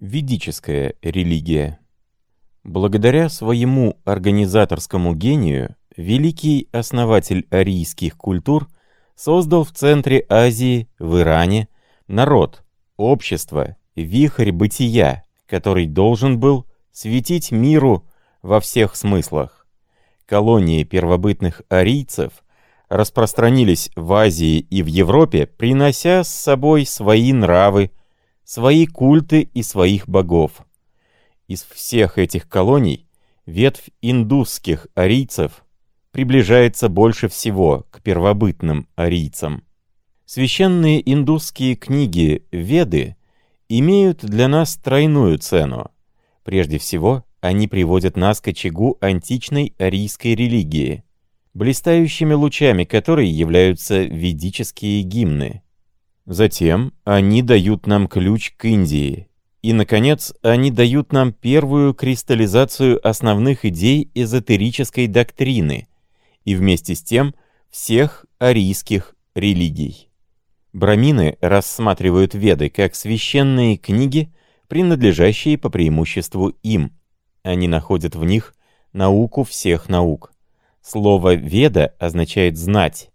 Ведическая религия. Благодаря своему организаторскому гению, великий основатель арийских культур создал в центре Азии, в Иране, народ, общество, вихрь бытия, который должен был светить миру во всех смыслах. Колонии первобытных арийцев распространились в Азии и в Европе, принося с собой свои нравы, свои культы и своих богов. Из всех этих колоний ветвь индусских арийцев приближается больше всего к первобытным арийцам. Священные индусские книги Веды имеют для нас тройную цену. Прежде всего, они приводят нас к очагу античной арийской религии, блистающими лучами которой являются ведические гимны. Затем они дают нам ключ к Индии. И, наконец, они дают нам первую кристаллизацию основных идей эзотерической доктрины и вместе с тем всех арийских религий. Брамины рассматривают Веды как священные книги, принадлежащие по преимуществу им. Они находят в них науку всех наук. Слово «веда» означает «знать»,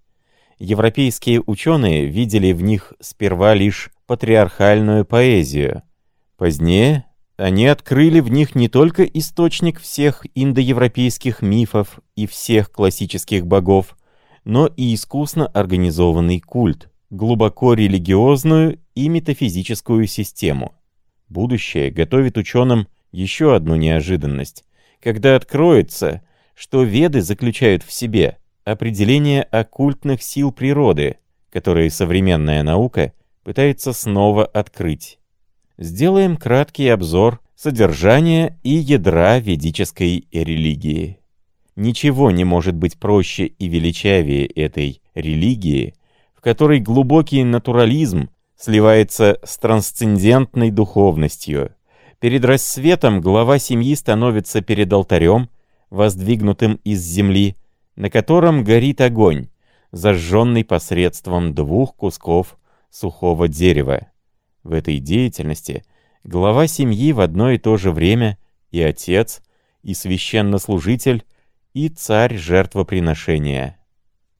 европейские ученые видели в них сперва лишь патриархальную поэзию. Позднее они открыли в них не только источник всех индоевропейских мифов и всех классических богов, но и искусно организованный культ, глубоко религиозную и метафизическую систему. Будущее готовит ученым еще одну неожиданность, когда откроется, что веды заключают в себе – определение оккультных сил природы, которые современная наука пытается снова открыть. Сделаем краткий обзор содержания и ядра ведической религии. Ничего не может быть проще и величавее этой религии, в которой глубокий натурализм сливается с трансцендентной духовностью. Перед рассветом глава семьи становится перед алтарем, воздвигнутым из земли, на котором горит огонь, зажженный посредством двух кусков сухого дерева. В этой деятельности глава семьи в одно и то же время и отец, и священнослужитель, и царь жертвоприношения.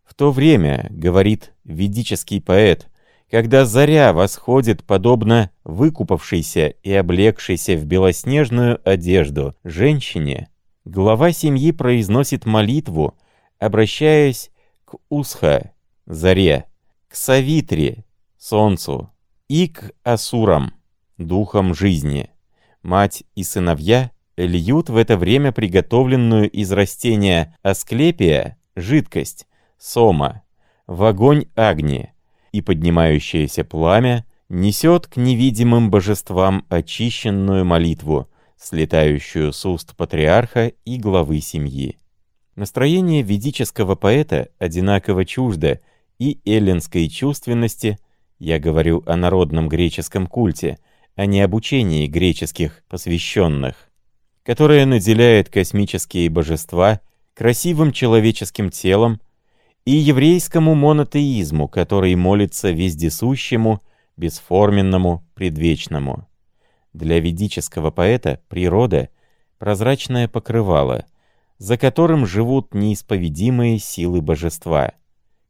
В то время, говорит ведический поэт, когда заря восходит подобно выкупавшейся и облегшейся в белоснежную одежду женщине, глава семьи произносит молитву, обращаясь к Усха, заре, к Савитре, солнцу, и к Асурам, духам жизни. Мать и сыновья льют в это время приготовленную из растения асклепия жидкость, сома, в огонь агни, и поднимающееся пламя несет к невидимым божествам очищенную молитву, слетающую с уст патриарха и главы семьи. Настроение ведического поэта одинаково чуждо и эллинской чувственности, я говорю о народном греческом культе, а не об учении греческих посвященных, которое наделяет космические божества красивым человеческим телом, и еврейскому монотеизму, который молится вездесущему, бесформенному, предвечному. Для ведического поэта природа — прозрачное покрывало — за которым живут неисповедимые силы божества.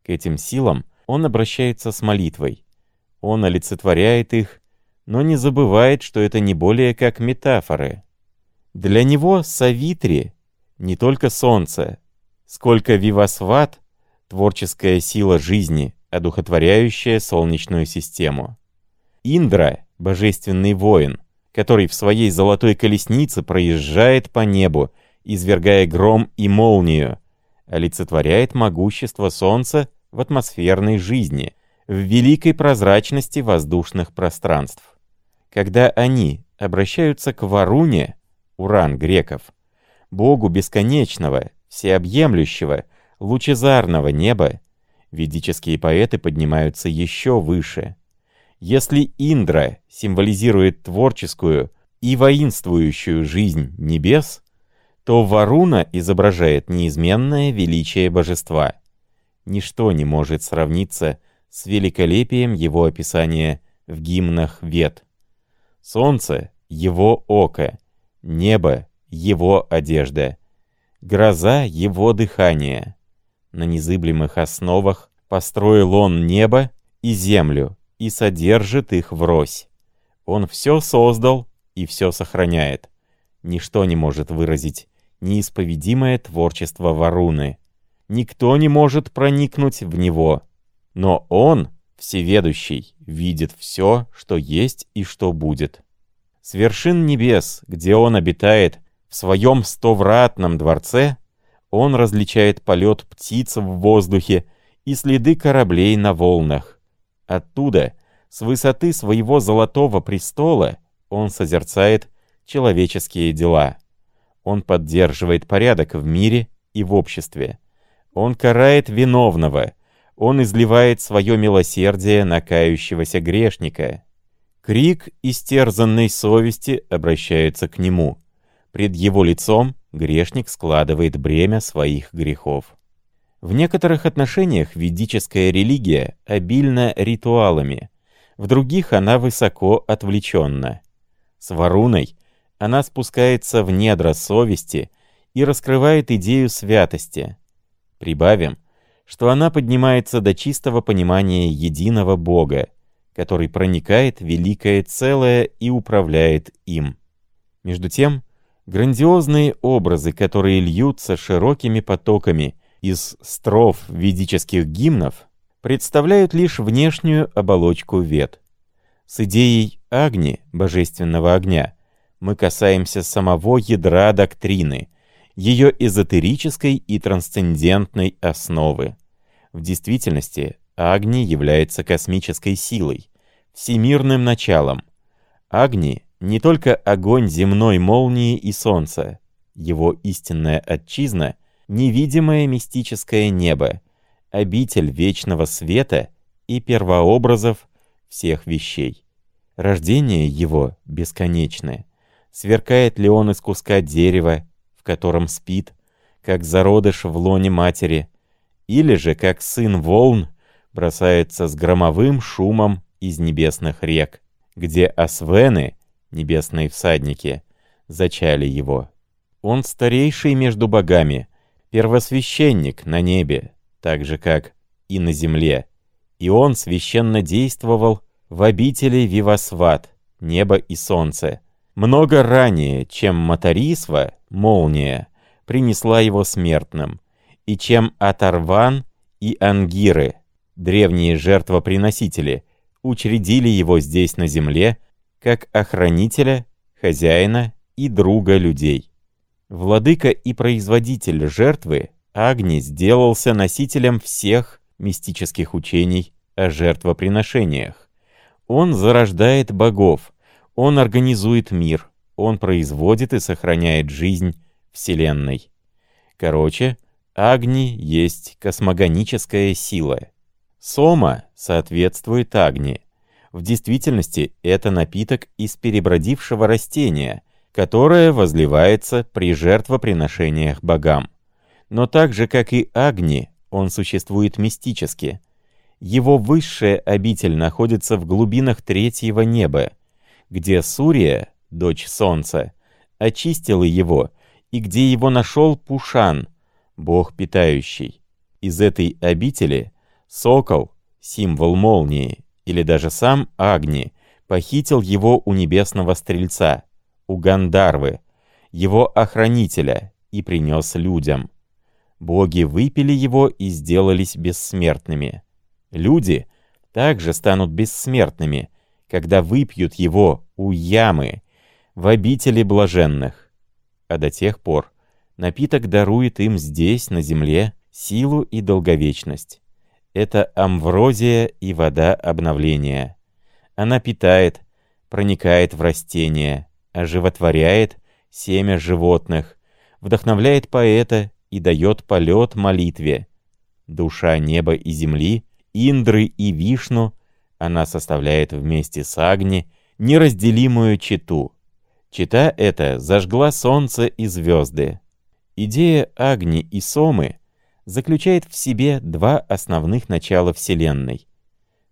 К этим силам он обращается с молитвой. Он олицетворяет их, но не забывает, что это не более как метафоры. Для него Савитри не только солнце, сколько Вивасват — творческая сила жизни, одухотворяющая Солнечную систему. Индра — божественный воин, который в своей золотой колеснице проезжает по небу извергая гром и молнию, олицетворяет могущество Солнца в атмосферной жизни, в великой прозрачности воздушных пространств. Когда они обращаются к Варуне, Уран греков, богу бесконечного, всеобъемлющего, лучезарного неба, ведические поэты поднимаются еще выше. Если Индра символизирует творческую и воинствующую жизнь небес, то Варуна изображает неизменное величие божества. Ничто не может сравниться с великолепием его описания в гимнах Вет. Солнце его око, небо — его одежда, гроза — его дыхание. На незыблемых основах построил он небо и землю и содержит их врозь. Он все создал и все сохраняет. Ничто не может выразить неисповедимое творчество Варуны. Никто не может проникнуть в него. Но он, всеведущий, видит все, что есть и что будет. С вершин небес, где он обитает, в своем стовратном дворце, он различает полет птиц в воздухе и следы кораблей на волнах. Оттуда, с высоты своего золотого престола, он созерцает человеческие дела. Он поддерживает порядок в мире и в обществе. Он карает виновного. Он изливает свое милосердие на кающегося грешника. Крик истерзанной совести обращается к нему. Пред его лицом грешник складывает бремя своих грехов. В некоторых отношениях ведическая религия обильна ритуалами, в других она высоко отвлеченна. С Варуной она спускается в недра совести и раскрывает идею святости. Прибавим, что она поднимается до чистого понимания единого Бога, который проникает в великое целое и управляет им. Между тем, грандиозные образы, которые льются широкими потоками из строф ведических гимнов, представляют лишь внешнюю оболочку вет. С идеей Агни, божественного огня, мы касаемся самого ядра доктрины, ее эзотерической и трансцендентной основы. В действительности Агни является космической силой, всемирным началом. Агни — не только огонь земной молнии и солнца, его истинная отчизна — невидимое мистическое небо, обитель вечного света и первообразов всех вещей. Рождение его бесконечное. Сверкает ли он из куска дерева, в котором спит, как зародыш в лоне матери, или же, как сын волн, бросается с громовым шумом из небесных рек, где освены, небесные всадники, зачали его. Он старейший между богами, первосвященник на небе, так же, как и на земле, и он священно действовал в обители Вивасват, небо и солнце. Много ранее, чем Матарисва, молния, принесла его смертным, и чем Атарван и Ангиры, древние жертвоприносители, учредили его здесь на земле, как охранителя, хозяина и друга людей. Владыка и производитель жертвы Агни сделался носителем всех мистических учений о жертвоприношениях. Он зарождает богов, он организует мир, он производит и сохраняет жизнь Вселенной. Короче, Агни есть космогоническая сила. Сома соответствует Агни. В действительности это напиток из перебродившего растения, которое возливается при жертвоприношениях богам. Но так же, как и Агни, он существует мистически – его высшая обитель находится в глубинах третьего неба, где Сурия, дочь солнца, очистила его, и где его нашел Пушан, бог питающий. Из этой обители сокол, символ молнии, или даже сам Агни, похитил его у небесного стрельца, у Гандарвы, его охранителя, и принес людям. Боги выпили его и сделались бессмертными. Люди также станут бессмертными, когда выпьют его у ямы, в обители блаженных. А до тех пор напиток дарует им здесь, на земле, силу и долговечность. Это амврозия и вода обновления. Она питает, проникает в растения, оживотворяет семя животных, вдохновляет поэта и дает полет молитве. Душа неба и земли Индры и Вишну, она составляет вместе с Агни неразделимую читу. Чита эта зажгла солнце и звезды. Идея Агни и Сомы заключает в себе два основных начала Вселенной.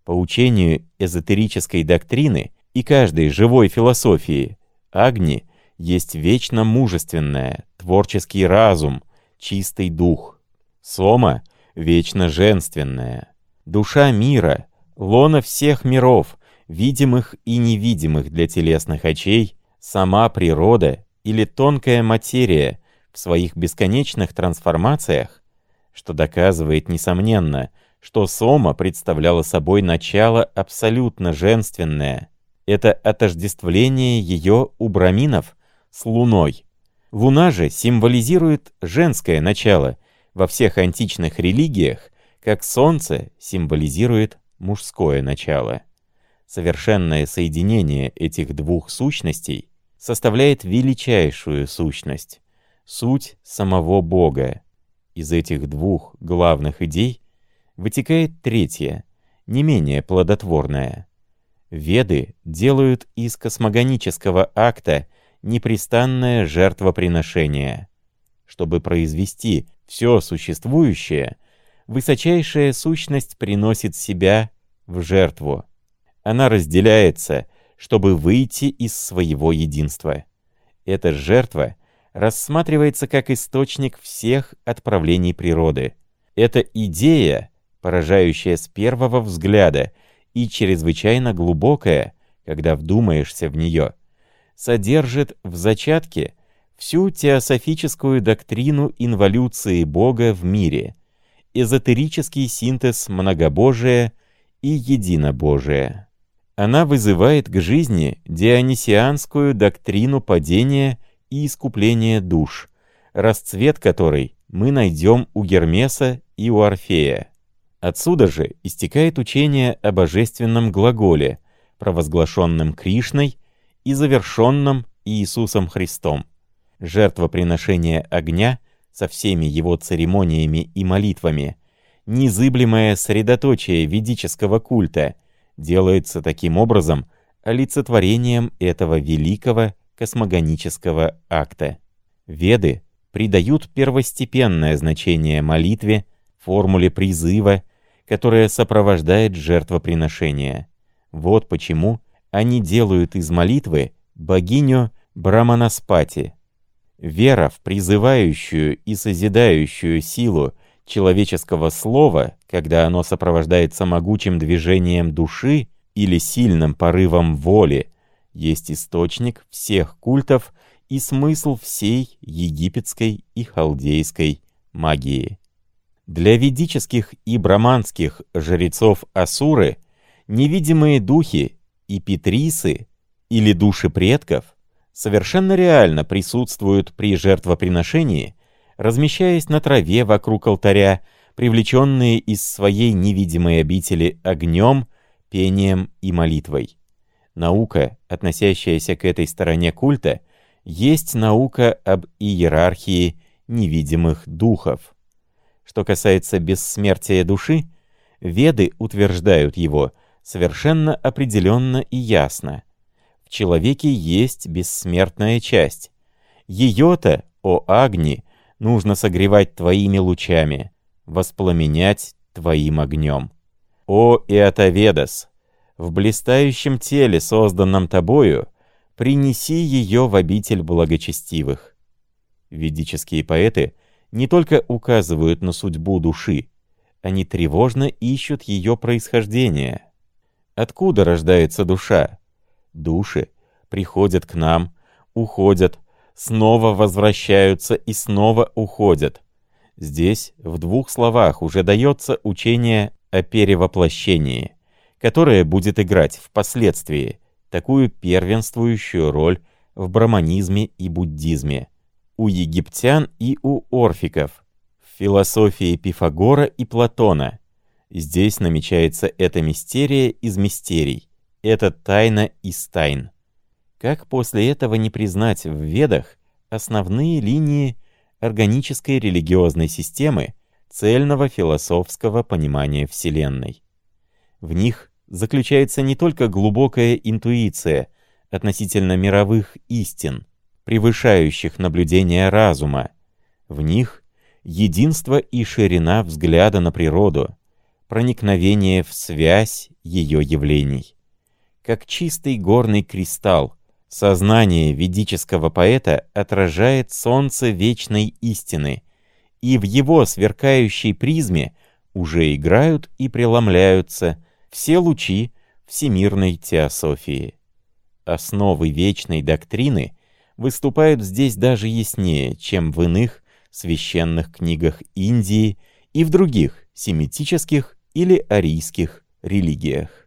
По учению эзотерической доктрины и каждой живой философии, Агни есть вечно мужественное, творческий разум, чистый дух. Сома — вечно женственная. Душа мира, лона всех миров, видимых и невидимых для телесных очей, сама природа или тонкая материя в своих бесконечных трансформациях, что доказывает, несомненно, что Сома представляла собой начало абсолютно женственное. Это отождествление ее у браминов с Луной. Луна же символизирует женское начало во всех античных религиях, как Солнце символизирует мужское начало. Совершенное соединение этих двух сущностей составляет величайшую сущность, суть самого Бога. Из этих двух главных идей вытекает третья, не менее плодотворная. Веды делают из космогонического акта непрестанное жертвоприношение. Чтобы произвести все существующее, высочайшая сущность приносит себя в жертву. Она разделяется, чтобы выйти из своего единства. Эта жертва рассматривается как источник всех отправлений природы. Это идея, поражающая с первого взгляда и чрезвычайно глубокая, когда вдумаешься в нее, содержит в зачатке всю теософическую доктрину инволюции Бога в мире, эзотерический синтез многобожия и единобожия. Она вызывает к жизни дионисианскую доктрину падения и искупления душ, расцвет которой мы найдем у Гермеса и у Орфея. Отсюда же истекает учение о божественном глаголе, провозглашенном Кришной и завершенном Иисусом Христом. Жертвоприношение огня со всеми его церемониями и молитвами, незыблемое средоточие ведического культа, делается таким образом олицетворением этого великого космогонического акта. Веды придают первостепенное значение молитве, формуле призыва, которая сопровождает жертвоприношение. Вот почему они делают из молитвы богиню Браманаспати. Вера в призывающую и созидающую силу человеческого слова, когда оно сопровождается могучим движением души или сильным порывом воли, есть источник всех культов и смысл всей египетской и халдейской магии. Для ведических и браманских жрецов Асуры невидимые духи и петрисы или души предков совершенно реально присутствуют при жертвоприношении, размещаясь на траве вокруг алтаря, привлеченные из своей невидимой обители огнем, пением и молитвой. Наука, относящаяся к этой стороне культа, есть наука об иерархии невидимых духов. Что касается бессмертия души, веды утверждают его совершенно определенно и ясно. Человеке есть бессмертная часть. Ее-то, о Агни, нужно согревать твоими лучами, воспламенять твоим огнем. О Иотоведос, в блистающем теле, созданном тобою, принеси ее в обитель благочестивых. Ведические поэты не только указывают на судьбу души, они тревожно ищут ее происхождение. Откуда рождается душа? Души приходят к нам, уходят, снова возвращаются и снова уходят. Здесь в двух словах уже дается учение о перевоплощении которая будет играть впоследствии такую первенствующую роль в браманизме и буддизме, у египтян и у орфиков, в философии Пифагора и Платона. Здесь намечается эта мистерия из мистерий, эта тайна из тайн. Как после этого не признать в Ведах основные линии органической религиозной системы цельного философского понимания Вселенной? В них заключается не только глубокая интуиция относительно мировых истин, превышающих наблюдение разума. В них единство и ширина взгляда на природу, проникновение в связь ее явлений. Как чистый горный кристалл, Сознание ведического поэта отражает солнце вечной истины, и в его сверкающей призме уже играют и преломляются все лучи всемирной теософии. Основы вечной доктрины выступают здесь даже яснее, чем в иных священных книгах Индии и в других семитических или арийских религиях.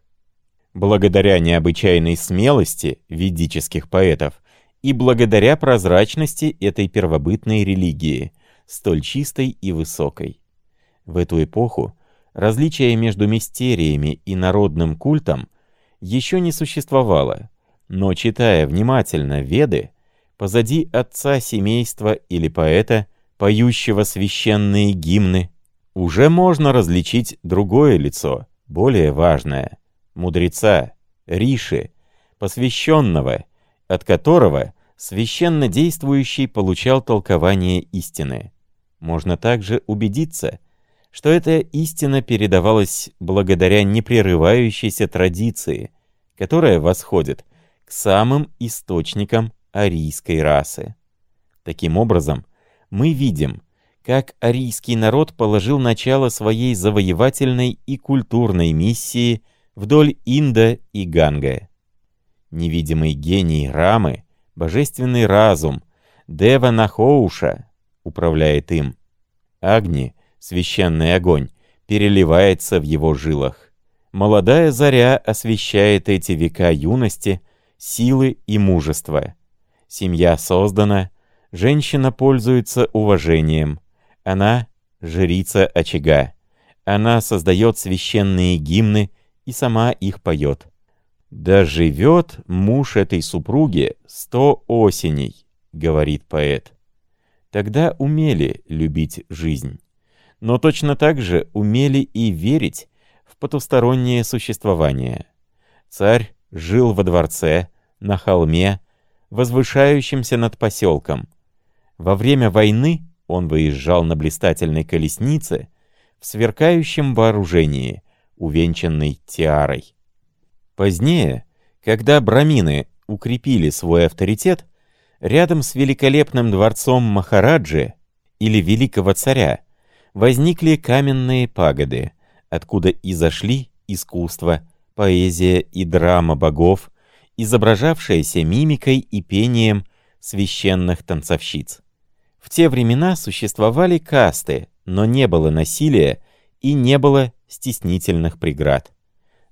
Благодаря необычайной смелости ведических поэтов и благодаря прозрачности этой первобытной религии, столь чистой и высокой. В эту эпоху различия между мистериями и народным культом еще не существовало, но читая внимательно Веды, позади отца семейства или поэта, поющего священные гимны, уже можно различить другое лицо, более важное — мудреца, Риши, посвященного, от которого священно действующий получал толкование истины. Можно также убедиться, что эта истина передавалась благодаря непрерывающейся традиции, которая восходит к самым источникам арийской расы. Таким образом, мы видим, как арийский народ положил начало своей завоевательной и культурной миссии – вдоль Инда и Ганга. Невидимый гений Рамы, божественный разум, Дева Нахоуша управляет им. Агни, священный огонь, переливается в его жилах. Молодая заря освещает эти века юности, силы и мужества. Семья создана, женщина пользуется уважением. Она — жрица очага. Она создает священные гимны и сама их поет. «Да живет муж этой супруги сто осеней», — говорит поэт. Тогда умели любить жизнь, но точно так же умели и верить в потустороннее существование. Царь жил во дворце, на холме, возвышающемся над поселком. Во время войны он выезжал на блистательной колеснице в сверкающем вооружении, увенчанный тиарой. Позднее, когда брамины укрепили свой авторитет, рядом с великолепным дворцом Махараджи или великого царя возникли каменные пагоды, откуда и зашли искусство, поэзия и драма богов, изображавшаяся мимикой и пением священных танцовщиц. В те времена существовали касты, но не было насилия и не было стеснительных преград.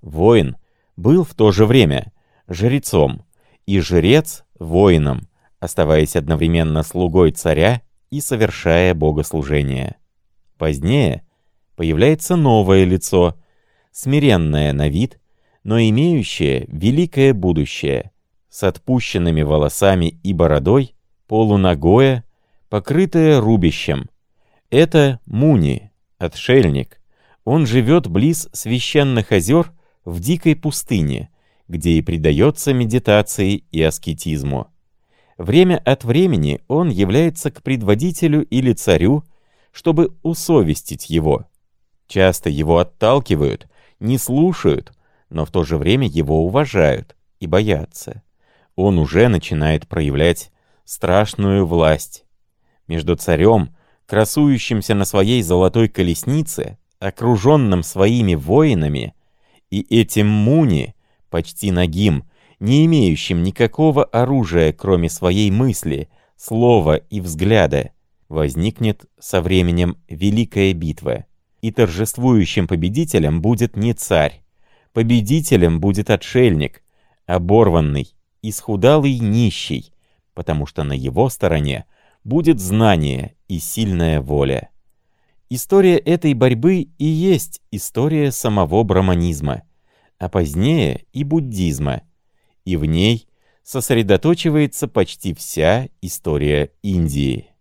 Воин был в то же время жрецом, и жрец — воином, оставаясь одновременно слугой царя и совершая богослужение. Позднее появляется новое лицо, смиренное на вид, но имеющее великое будущее, с отпущенными волосами и бородой, полуногое, покрытое рубищем. Это Муни, отшельник, он живет близ священных озер в дикой пустыне, где и предается медитации и аскетизму. Время от времени он является к предводителю или царю, чтобы усовестить его. Часто его отталкивают, не слушают, но в то же время его уважают и боятся. Он уже начинает проявлять страшную власть. Между царем, красующимся на своей золотой колеснице, окруженным своими воинами, и этим Муни, почти нагим, не имеющим никакого оружия, кроме своей мысли, слова и взгляда, возникнет со временем великая битва, и торжествующим победителем будет не царь, победителем будет отшельник, оборванный, исхудалый нищий, потому что на его стороне будет знание и сильная воля. История этой борьбы и есть история самого браманизма, а позднее и буддизма, и в ней сосредоточивается почти вся история Индии.